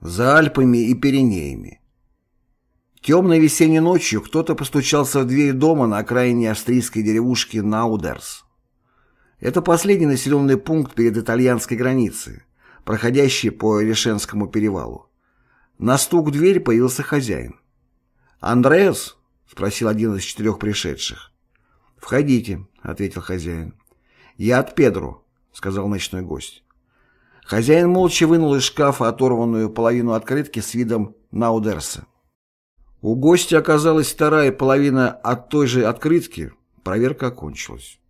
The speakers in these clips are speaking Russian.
За Альпами и Пиренеями. Темной весенней ночью кто-то постучался в дверь дома на окраине австрийской деревушки Наудерс. Это последний населенный пункт перед итальянской границей, проходящий по Решенскому перевалу. На стук в дверь появился хозяин. «Андреас?» — спросил один из четырех пришедших. «Входите», — ответил хозяин. «Я от Педро», — сказал ночной гость. Хозяин молча вынул из шкафа оторванную половину открытки с видом Наудерса. У гостя оказалась вторая половина от той же открытки. Проверка окончилась.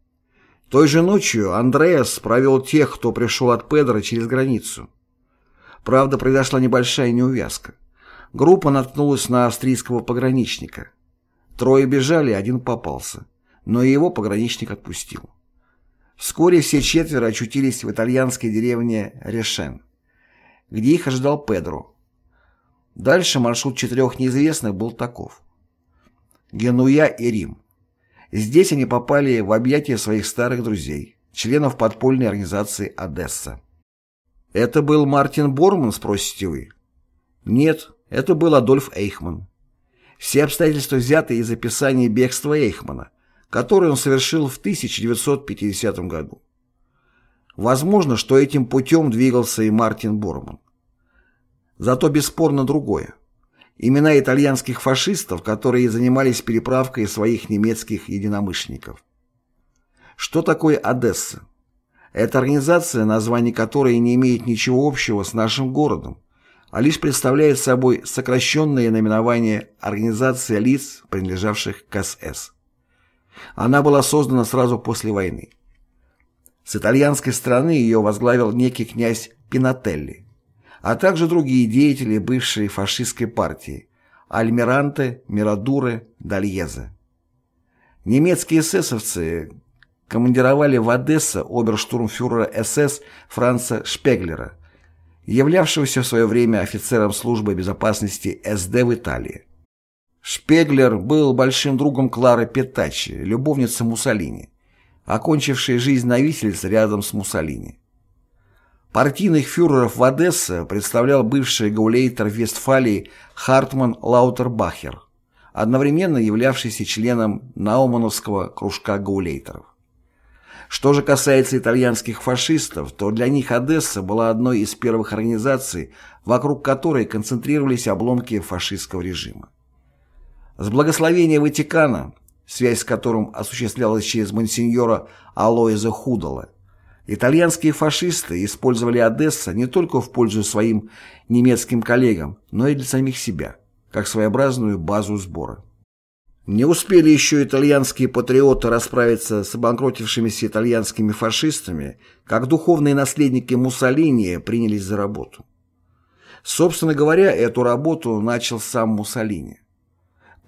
Той же ночью Андреас провел тех, кто пришел от Педро через границу. Правда, произошла небольшая неувязка. Группа наткнулась на австрийского пограничника. Трое бежали, один попался. Но его пограничник отпустил. Вскоре все четверо очутились в итальянской деревне Решен, где их ожидал Педро. Дальше маршрут четырех неизвестных был таков. Генуя и Рим. Здесь они попали в объятия своих старых друзей, членов подпольной организации «Одесса». «Это был Мартин Борман?» – спросите вы. Нет, это был Адольф Эйхман. Все обстоятельства взяты из описания бегства Эйхмана, который он совершил в 1950 году. Возможно, что этим путем двигался и Мартин Борман. Зато бесспорно другое. Имена итальянских фашистов, которые занимались переправкой своих немецких единомышленников. Что такое Одесса? Это организация, название которой не имеет ничего общего с нашим городом, а лишь представляет собой сокращенное наименование организации лиц, принадлежавших к СС. Она была создана сразу после войны. С итальянской стороны ее возглавил некий князь Пинателли, а также другие деятели бывшей фашистской партии Альмиранте, Мирадуры, Дальезе. Немецкие эсэсовцы командировали в Одессу оберштурмфюрера СС Франца Шпеглера, являвшегося в свое время офицером службы безопасности СД в Италии. Шпеглер был большим другом Клары Петачи, любовницы Муссолини, окончившей жизнь на виселице рядом с Муссолини. Партийных фюреров в Одессе представлял бывший гаулейтер Вестфалии Хартман Лаутербахер, одновременно являвшийся членом Наумановского кружка гаулейтеров. Что же касается итальянских фашистов, то для них Одесса была одной из первых организаций, вокруг которой концентрировались обломки фашистского режима. С благословения Ватикана, связь с которым осуществлялась через монсеньора Алоиза Худала, итальянские фашисты использовали Одесса не только в пользу своим немецким коллегам, но и для самих себя, как своеобразную базу сбора. Не успели еще итальянские патриоты расправиться с обанкротившимися итальянскими фашистами, как духовные наследники Муссолини принялись за работу. Собственно говоря, эту работу начал сам Муссолини.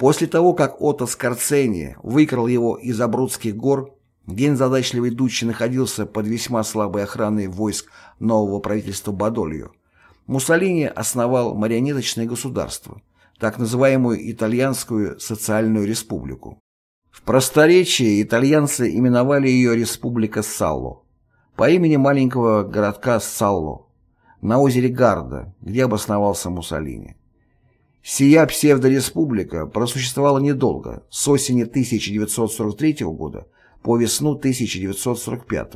После того, как Отто Скорцени выкрал его из Абрудских гор, где незадачливый Дуччи находился под весьма слабой охраной войск нового правительства Бадолью, Муссолини основал марионеточное государство, так называемую Итальянскую социальную республику. В просторечии итальянцы именовали ее Республика Салло, по имени маленького городка Салло, на озере Гарда, где обосновался Муссолини. Сия псевдореспублика просуществовала недолго, с осени 1943 года по весну 1945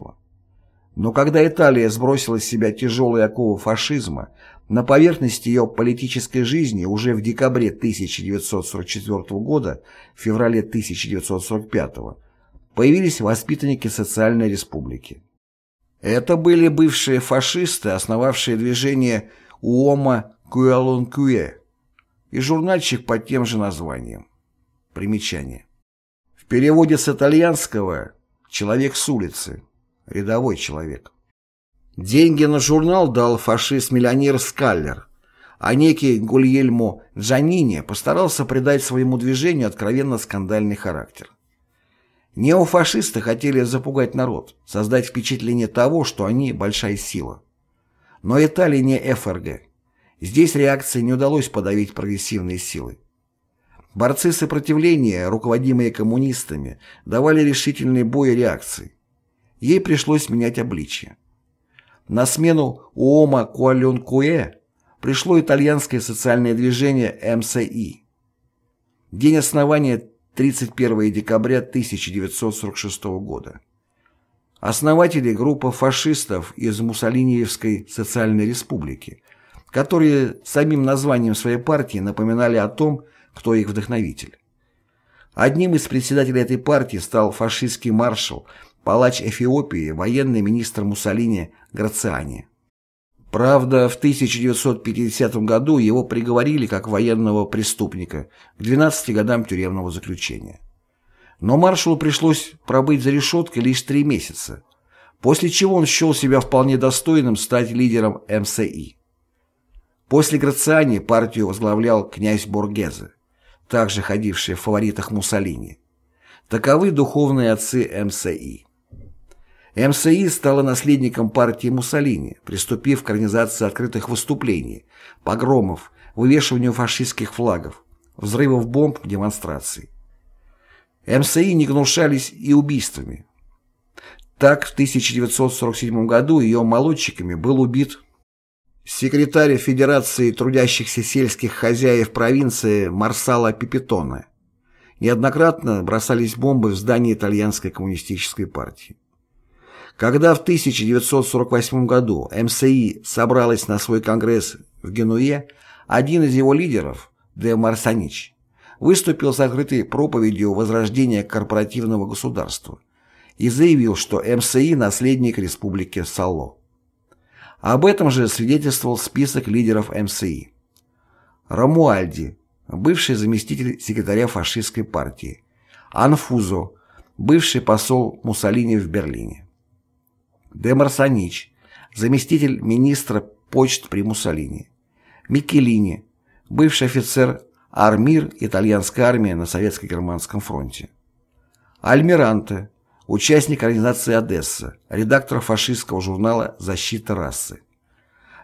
Но когда Италия сбросила с себя тяжелые оковы фашизма, на поверхности ее политической жизни уже в декабре 1944 года, феврале 1945 появились воспитанники социальной республики. Это были бывшие фашисты, основавшие движение Уома Куэлункуэ, и журнальчик под тем же названием. Примечание. В переводе с итальянского «человек с улицы», рядовой человек. Деньги на журнал дал фашист-миллионер Скаллер, а некий Гульельмо Джанини постарался придать своему движению откровенно скандальный характер. Неофашисты хотели запугать народ, создать впечатление того, что они большая сила. Но Италия не ФРГ. Здесь реакции не удалось подавить прогрессивные силы. Борцы сопротивления, руководимые коммунистами, давали решительный бой реакции. Ей пришлось менять обличье. На смену Уома Куаленкуэ пришло итальянское социальное движение МСИ. День основания 31 декабря 1946 года. Основатели группа фашистов из Муссолиниевской социальной республики, которые самим названием своей партии напоминали о том, кто их вдохновитель. Одним из председателей этой партии стал фашистский маршал, палач Эфиопии, военный министр Муссолини Грациани. Правда, в 1950 году его приговорили как военного преступника к 12 годам тюремного заключения. Но маршалу пришлось пробыть за решеткой лишь три месяца, после чего он счел себя вполне достойным стать лидером МСИ. После Грациани партию возглавлял князь Боргезе, также ходивший в фаворитах Муссолини. Таковы духовные отцы МСИ. МСИ стала наследником партии Муссолини, приступив к организации открытых выступлений, погромов, вывешиванию фашистских флагов, взрывов бомб, демонстраций. МСИ не гнушались и убийствами. Так, в 1947 году ее молодчиками был убит секретарь Федерации трудящихся сельских хозяев провинции Марсала Пипетоне. Неоднократно бросались бомбы в здание итальянской коммунистической партии. Когда в 1948 году МСИ собралась на свой конгресс в Генуе, один из его лидеров, Де Марсанич, выступил с открытой проповедью возрождения корпоративного государства и заявил, что МСИ – наследник республики Сало. Об этом же свидетельствовал список лидеров МСИ. Рамуальди, бывший заместитель секретаря фашистской партии, Анфузо, бывший посол Муссолини в Берлине. Де Марсанич, заместитель министра почт при Муссолини, Микелини, бывший офицер Армир итальянской армии на Советско-Германском фронте, Альмиранте, участник организации «Одесса», редактор фашистского журнала «Защита расы»,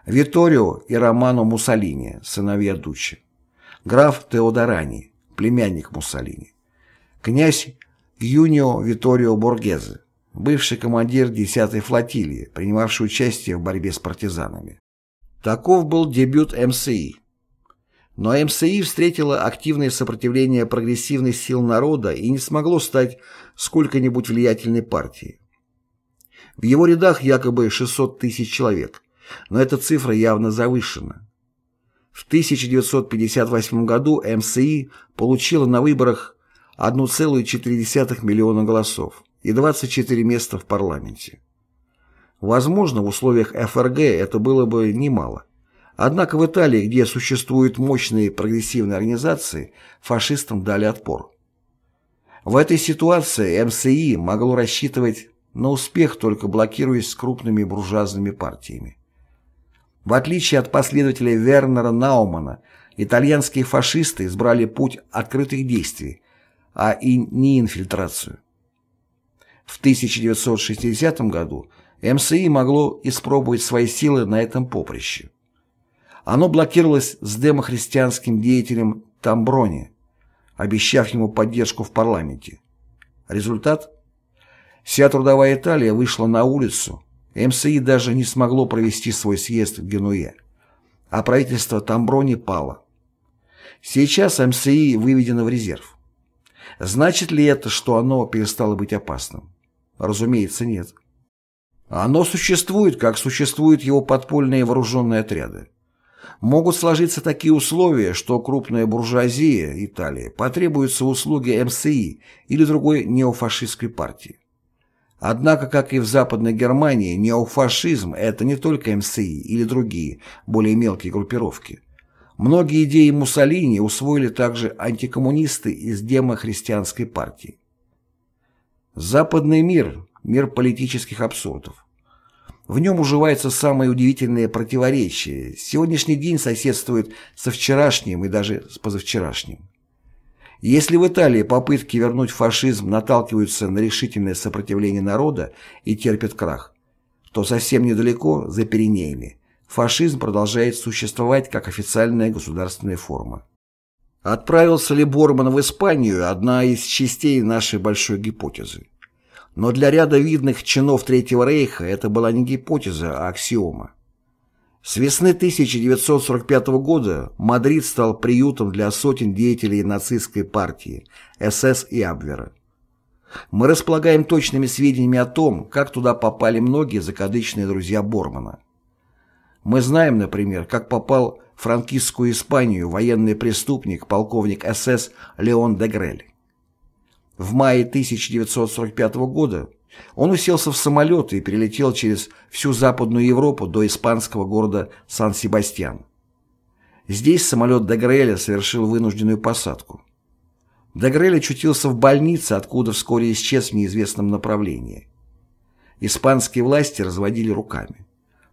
Виторио и Романо Муссолини, сыновья Дуччи, граф Теодорани, племянник Муссолини, князь Юнио Виторио Боргезе, бывший командир 10-й флотилии, принимавший участие в борьбе с партизанами. Таков был дебют МСИ. Но МСИ встретило активное сопротивление прогрессивных сил народа и не смогло стать сколько-нибудь влиятельной партией. В его рядах якобы 600 тысяч человек, но эта цифра явно завышена. В 1958 году МСИ получила на выборах 1,4 миллиона голосов и 24 места в парламенте. Возможно, в условиях ФРГ это было бы немало. Однако в Италии, где существуют мощные прогрессивные организации, фашистам дали отпор. В этой ситуации МСИ могло рассчитывать на успех, только блокируясь с крупными буржуазными партиями. В отличие от последователей Вернера Наумана, итальянские фашисты избрали путь открытых действий, а и не инфильтрацию. В 1960 году МСИ могло испробовать свои силы на этом поприще. Оно блокировалось с демохристианским деятелем Тамброни, обещав ему поддержку в парламенте. Результат? Вся трудовая Италия вышла на улицу, МСИ даже не смогло провести свой съезд в Генуе, а правительство Тамброни пало. Сейчас МСИ выведено в резерв. Значит ли это, что оно перестало быть опасным? Разумеется, нет. Оно существует, как существуют его подпольные вооруженные отряды. Могут сложиться такие условия, что крупная буржуазия Италии потребуется услуги МСИ или другой неофашистской партии. Однако, как и в Западной Германии, неофашизм – это не только МСИ или другие, более мелкие группировки. Многие идеи Муссолини усвоили также антикоммунисты из демохристианской партии. Западный мир – мир политических абсурдов. В нем уживается самое удивительное противоречие. Сегодняшний день соседствует со вчерашним и даже с позавчерашним. Если в Италии попытки вернуть фашизм наталкиваются на решительное сопротивление народа и терпят крах, то совсем недалеко, за Пиренеями, фашизм продолжает существовать как официальная государственная форма. Отправился ли Борман в Испанию – одна из частей нашей большой гипотезы. Но для ряда видных чинов Третьего Рейха это была не гипотеза, а аксиома. С весны 1945 года Мадрид стал приютом для сотен деятелей нацистской партии, СС и Абвера. Мы располагаем точными сведениями о том, как туда попали многие закадычные друзья Бормана. Мы знаем, например, как попал в франкистскую Испанию военный преступник, полковник СС Леон де Грель. В мае 1945 года он уселся в самолет и перелетел через всю Западную Европу до испанского города Сан-Себастьян. Здесь самолет Дегреля совершил вынужденную посадку. Дегрель очутился в больнице, откуда вскоре исчез в неизвестном направлении. Испанские власти разводили руками.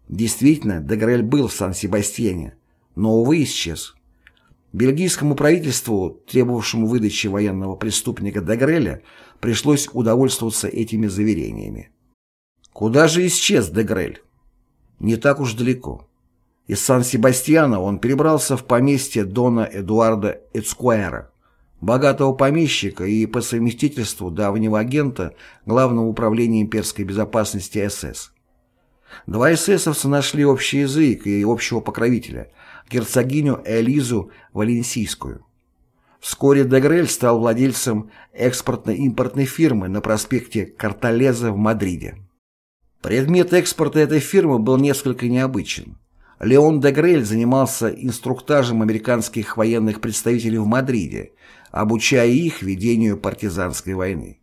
Действительно, Дегрель был в Сан-Себастьяне, но, увы, исчез. Бельгийскому правительству, требовавшему выдачи военного преступника Дегреля, пришлось удовольствоваться этими заверениями. Куда же исчез Дегрель? Не так уж далеко. Из Сан-Себастьяна он перебрался в поместье Дона Эдуарда Эцкуэра, богатого помещика и по совместительству давнего агента Главного управления имперской безопасности СС. Два эсэсовца нашли общий язык и общего покровителя – герцогиню Элизу Валенсийскую. Вскоре Дегрель стал владельцем экспортно-импортной фирмы на проспекте Карталеза в Мадриде. Предмет экспорта этой фирмы был несколько необычен. Леон Дегрель занимался инструктажем американских военных представителей в Мадриде, обучая их ведению партизанской войны.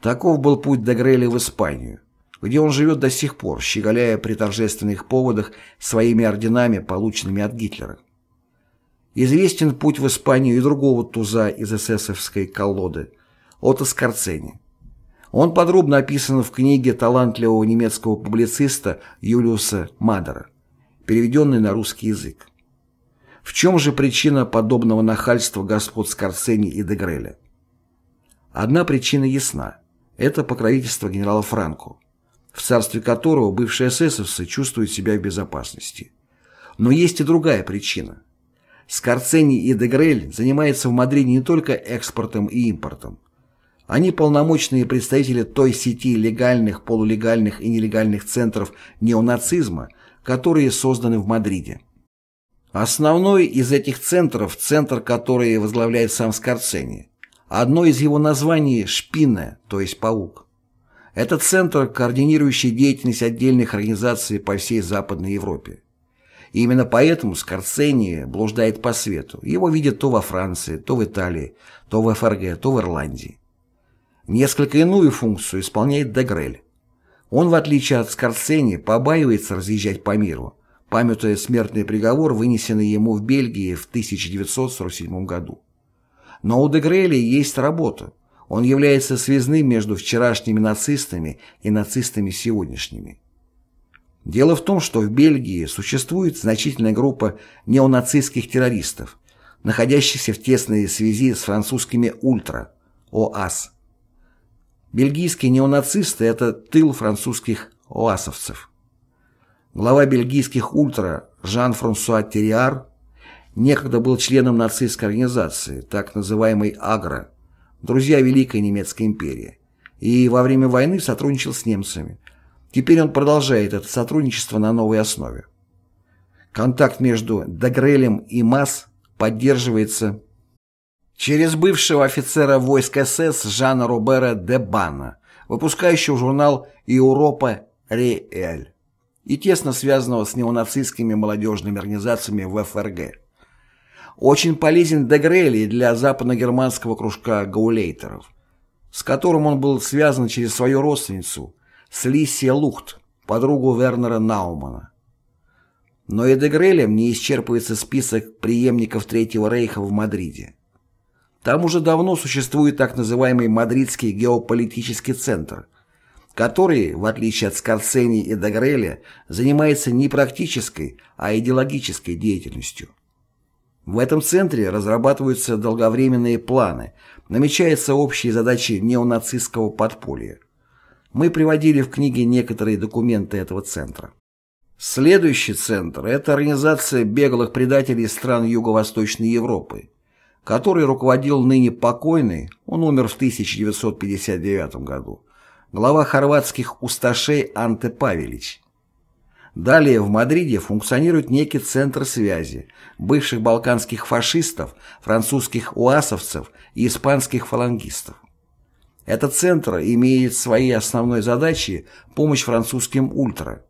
Таков был путь Дегреля в Испанию, где он живет до сих пор, щеголяя при торжественных поводах своими орденами, полученными от Гитлера. Известен путь в Испанию и другого туза из эсэсовской колоды – Отто Скорцени. Он подробно описан в книге талантливого немецкого публициста Юлиуса Мадера, переведенной на русский язык. В чем же причина подобного нахальства господ Скорцени и Дегреля? Одна причина ясна – это покровительство генерала Франко, в царстве которого бывшие эсэсовцы чувствуют себя в безопасности. Но есть и другая причина – Скорцени и Дегрель занимаются в Мадриде не только экспортом и импортом. Они полномочные представители той сети легальных, полулегальных и нелегальных центров неонацизма, которые созданы в Мадриде. Основной из этих центров – центр, который возглавляет сам Скорцени. Одно из его названий – «Шпина», то есть «паук». Это центр, координирующий деятельность отдельных организаций по всей Западной Европе. И именно поэтому Скорцени блуждает по свету. Его видят то во Франции, то в Италии, то в ФРГ, то в Ирландии. Несколько иную функцию исполняет Дегрель. Он, в отличие от Скорцени, побаивается разъезжать по миру, памятуя смертный приговор, вынесенный ему в Бельгии в 1947 году. Но у Дегреля есть работа. Он является связным между вчерашними нацистами и нацистами сегодняшними. Дело в том, что в Бельгии существует значительная группа неонацистских террористов, находящихся в тесной связи с французскими «Ультра» ОАС. Бельгийские неонацисты – это тыл французских оасовцев. Глава бельгийских «Ультра» Жан-Франсуа Тириар некогда был членом нацистской организации, так называемой «Агро», друзья Великой Немецкой империи, и во время войны сотрудничал с немцами – Теперь он продолжает это сотрудничество на новой основе. Контакт между Дегрелем и МАС поддерживается через бывшего офицера войск СС Жана Робера де Банна, выпускающего журнал «Европа Реэль» и тесно связанного с неонацистскими молодежными организациями в ФРГ. Очень полезен Дегрелли для западногерманского кружка гаулейтеров, с которым он был связан через свою родственницу, с Лисия Лухт, подругу Вернера Наумана. Но и Дегрелем не исчерпывается список преемников Третьего Рейха в Мадриде. Там уже давно существует так называемый Мадридский геополитический центр, который, в отличие от Скорцени и Дегреля, занимается не практической, а идеологической деятельностью. В этом центре разрабатываются долговременные планы, намечаются общие задачи неонацистского подполья. Мы приводили в книге некоторые документы этого центра. Следующий центр – это организация беглых предателей стран Юго-Восточной Европы, который руководил ныне покойный, он умер в 1959 году, глава хорватских усташей Анте Павелич. Далее в Мадриде функционирует некий центр связи бывших балканских фашистов, французских уасовцев и испанских фалангистов. Этот центр имеет своей основной задачей помощь французским ультра.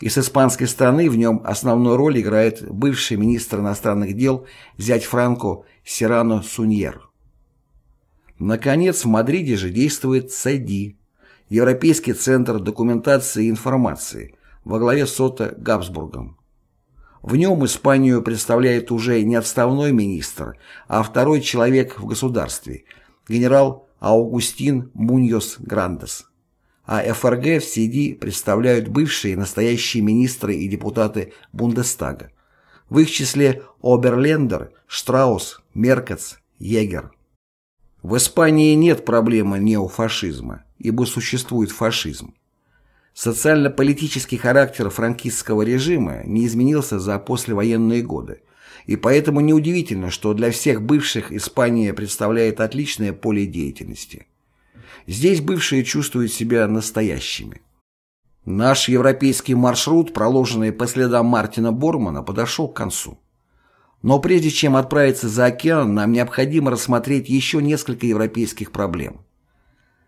И с испанской стороны в нем основную роль играет бывший министр иностранных дел зять Франко Сирано Суньер. Наконец, в Мадриде же действует ЦЭДИ, Европейский центр документации и информации, во главе с Отто Габсбургом. В нем Испанию представляет уже не отставной министр, а второй человек в государстве, генерал Аугустин Муньос Грандес. А ФРГ в СИДИ представляют бывшие и настоящие министры и депутаты Бундестага. В их числе Оберлендер, Штраус, Меркец, Егер. В Испании нет проблемы неофашизма, ибо существует фашизм. Социально-политический характер франкистского режима не изменился за послевоенные годы, и поэтому неудивительно, что для всех бывших Испания представляет отличное поле деятельности. Здесь бывшие чувствуют себя настоящими. Наш европейский маршрут, проложенный по следам Мартина Бормана, подошел к концу. Но прежде чем отправиться за океан, нам необходимо рассмотреть еще несколько европейских проблем.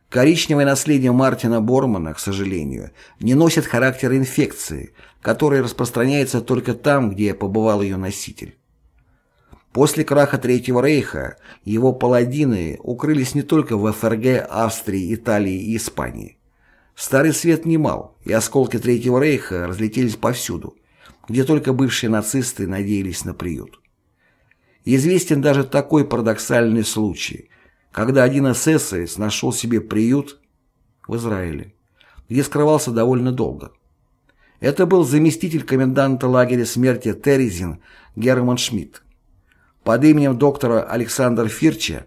Коричневое наследие Мартина Бормана, к сожалению, не носит характер инфекции, которая распространяется только там, где побывал ее носитель. После краха Третьего Рейха его паладины укрылись не только в ФРГ, Австрии, Италии и Испании. Старый свет немал, и осколки Третьего Рейха разлетелись повсюду, где только бывшие нацисты надеялись на приют. Известен даже такой парадоксальный случай, когда один эсэсовец нашел себе приют в Израиле, где скрывался довольно долго. Это был заместитель коменданта лагеря смерти Терезин Герман Шмидт. Под именем доктора Александра Фирча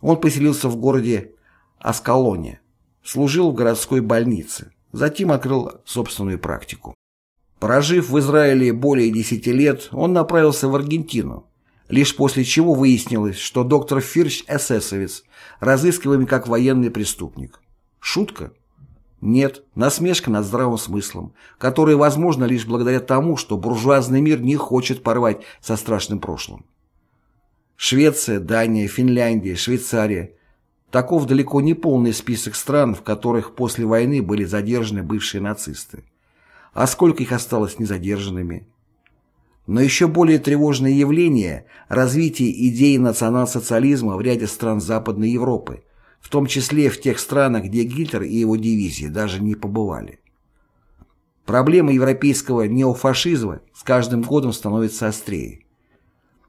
он поселился в городе Аскалоне, служил в городской больнице, затем открыл собственную практику. Прожив в Израиле более 10 лет, он направился в Аргентину, лишь после чего выяснилось, что доктор Фирч – эсэсовец, разыскиваемый как военный преступник. Шутка? Нет, насмешка над здравым смыслом, которая возможна лишь благодаря тому, что буржуазный мир не хочет порвать со страшным прошлым. Швеция, Дания, Финляндия, Швейцария. Таков далеко не полный список стран, в которых после войны были задержаны бывшие нацисты. А сколько их осталось незадержанными? Но еще более тревожное явление – развитие идеи национал-социализма в ряде стран Западной Европы, в том числе в тех странах, где Гитлер и его дивизии даже не побывали. Проблема европейского неофашизма с каждым годом становится острее.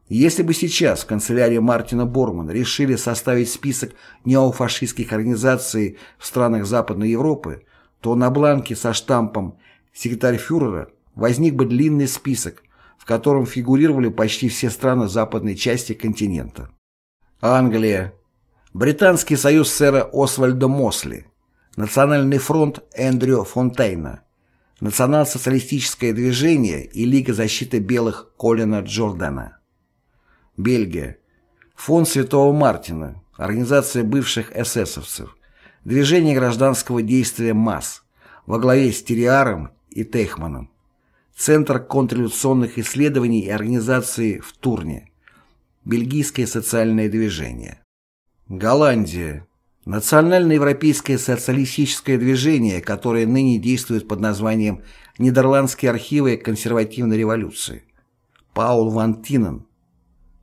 Если бы сейчас в канцелярии Мартина Бормана решили составить список неофашистских организаций в странах Западной Европы, то на бланке со штампом «Секретарь фюрера» возник бы длинный список, в котором фигурировали почти все страны западной части континента. Англия, Британский союз сэра Освальда Мосли, Национальный фронт Эндрю Фонтейна, Национал-социалистическое движение и Лига защиты белых Колина Джордана. Бельгия. Фонд Святого Мартина. Организация бывших эсэсовцев. Движение гражданского действия МАС. Во главе с Тириаром и Тейхманом. Центр контрреволюционных исследований и организации в Турне. Бельгийское социальное движение. Голландия. Национальное европейское социалистическое движение, которое ныне действует под названием Нидерландские архивы консервативной революции. Паул Ван Тинен.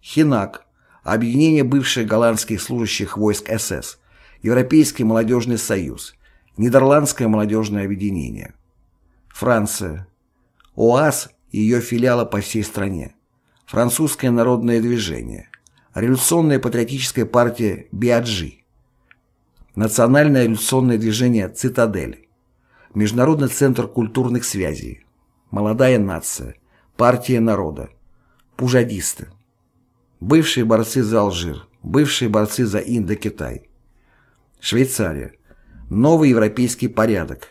Хинак, объединение бывших голландских служащих войск СС, Европейский молодежный союз, Нидерландское молодежное объединение. Франция. ОАС и ее филиалы по всей стране. Французское народное движение. Революционная патриотическая партия Биаджи. Национальное революционное движение «Цитадель». Международный центр культурных связей. Молодая нация. Партия народа. Пужадисты. Бывшие борцы за Алжир, бывшие борцы за Индокитай. Швейцария. Новый европейский порядок.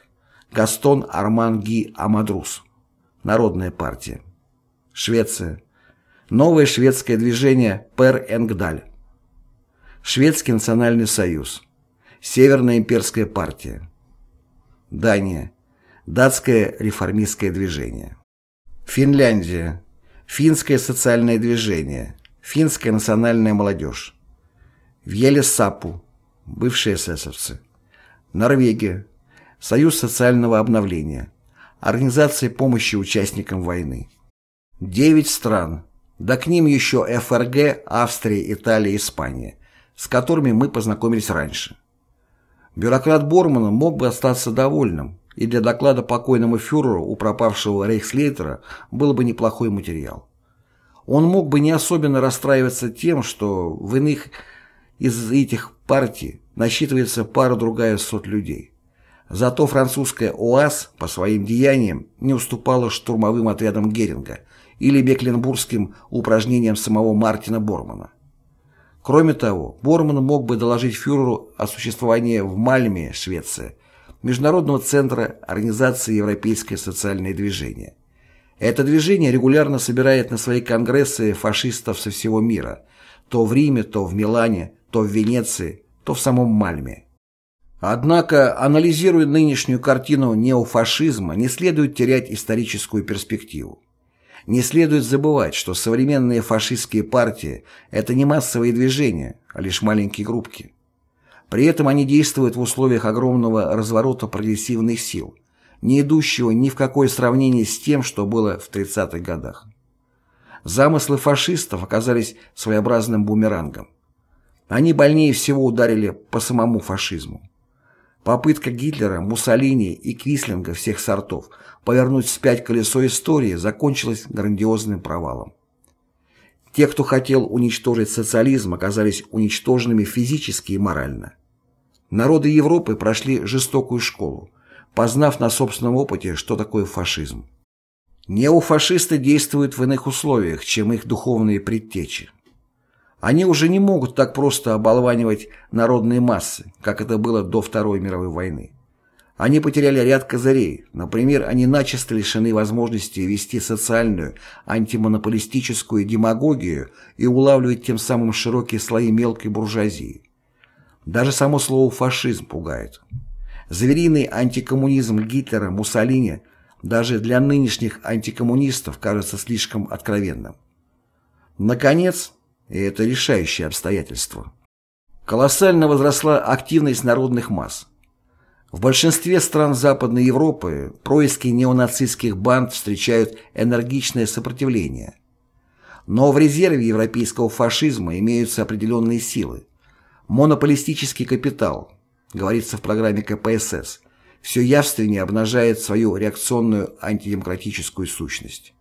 Гастон Арман Ги Амадрус. Народная партия. Швеция. Новое шведское движение Пер Энгдаль. Шведский национальный союз. Северная имперская партия. Дания. Датское реформистское движение. Финляндия. Финское социальное движение. Финская национальная молодежь. Вьелесапу. Бывшие эсэсовцы. Норвегия. Союз социального обновления. Организация помощи участникам войны. Девять стран. Да к ним еще ФРГ, Австрия, Италия, Испания, с которыми мы познакомились раньше. Бюрократ Бормана мог бы остаться довольным, и для доклада покойному фюреру у пропавшего рейхслейтера был бы неплохой материал. Он мог бы не особенно расстраиваться тем, что в иных из этих партий насчитывается пара-другая сот людей. Зато французская ОАС по своим деяниям не уступала штурмовым отрядам Геринга или мекленбургским упражнениям самого Мартина Бормана. Кроме того, Борман мог бы доложить фюреру о существовании в Мальме, Швеция, Международного центра Организации Европейское социальное движение. Это движение регулярно собирает на свои конгрессы фашистов со всего мира, то в Риме, то в Милане, то в Венеции, то в самом Мальме. Однако, анализируя нынешнюю картину неофашизма, не следует терять историческую перспективу. Не следует забывать, что современные фашистские партии – это не массовые движения, а лишь маленькие группки. При этом они действуют в условиях огромного разворота прогрессивных сил, не идущего ни в какое сравнение с тем, что было в 30-х годах. Замыслы фашистов оказались своеобразным бумерангом. Они больнее всего ударили по самому фашизму. Попытка Гитлера, Муссолини и Квислинга всех сортов повернуть вспять колесо истории закончилась грандиозным провалом. Те, кто хотел уничтожить социализм, оказались уничтоженными физически и морально. Народы Европы прошли жестокую школу, познав на собственном опыте, что такое фашизм. Неофашисты действуют в иных условиях, чем их духовные предтечи. Они уже не могут так просто оболванивать народные массы, как это было до Второй мировой войны. Они потеряли ряд козырей. Например, они начисто лишены возможности вести социальную, антимонополистическую демагогию и улавливать тем самым широкие слои мелкой буржуазии. Даже само слово «фашизм» пугает. Звериный антикоммунизм Гитлера, Муссолини даже для нынешних антикоммунистов кажется слишком откровенным. Наконец, и это решающее обстоятельство. Колоссально возросла активность народных масс. В большинстве стран Западной Европы происки неонацистских банд встречают энергичное сопротивление. Но в резерве европейского фашизма имеются определенные силы. Монополистический капитал, говорится в программе КПСС, все явственнее обнажает свою реакционную антидемократическую сущность.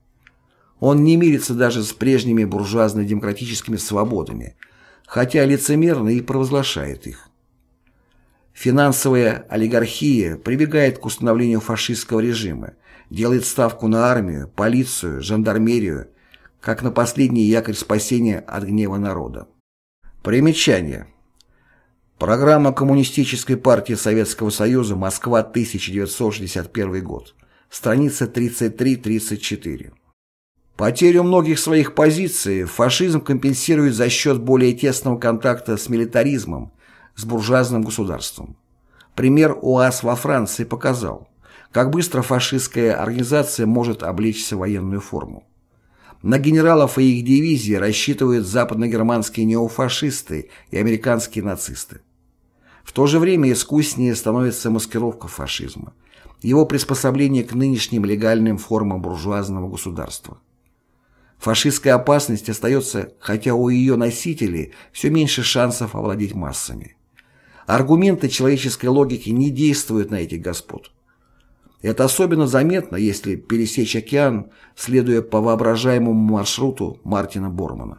Он не мирится даже с прежними буржуазно-демократическими свободами, хотя лицемерно и провозглашает их. Финансовая олигархия прибегает к установлению фашистского режима, делает ставку на армию, полицию, жандармерию, как на последний якорь спасения от гнева народа. Примечание. Программа Коммунистической партии Советского Союза «Москва, 1961 год». Страница 33-34. Потерю многих своих позиций фашизм компенсирует за счет более тесного контакта с милитаризмом, с буржуазным государством. Пример УАЗ во Франции показал, как быстро фашистская организация может облечься в военную форму. На генералов и их дивизии рассчитывают западногерманские неофашисты и американские нацисты. В то же время искуснее становится маскировка фашизма, его приспособление к нынешним легальным формам буржуазного государства. Фашистская опасность остается, хотя у ее носителей все меньше шансов овладеть массами. Аргументы человеческой логики не действуют на этих господ. Это особенно заметно, если пересечь океан, следуя по воображаемому маршруту Мартина Бормана.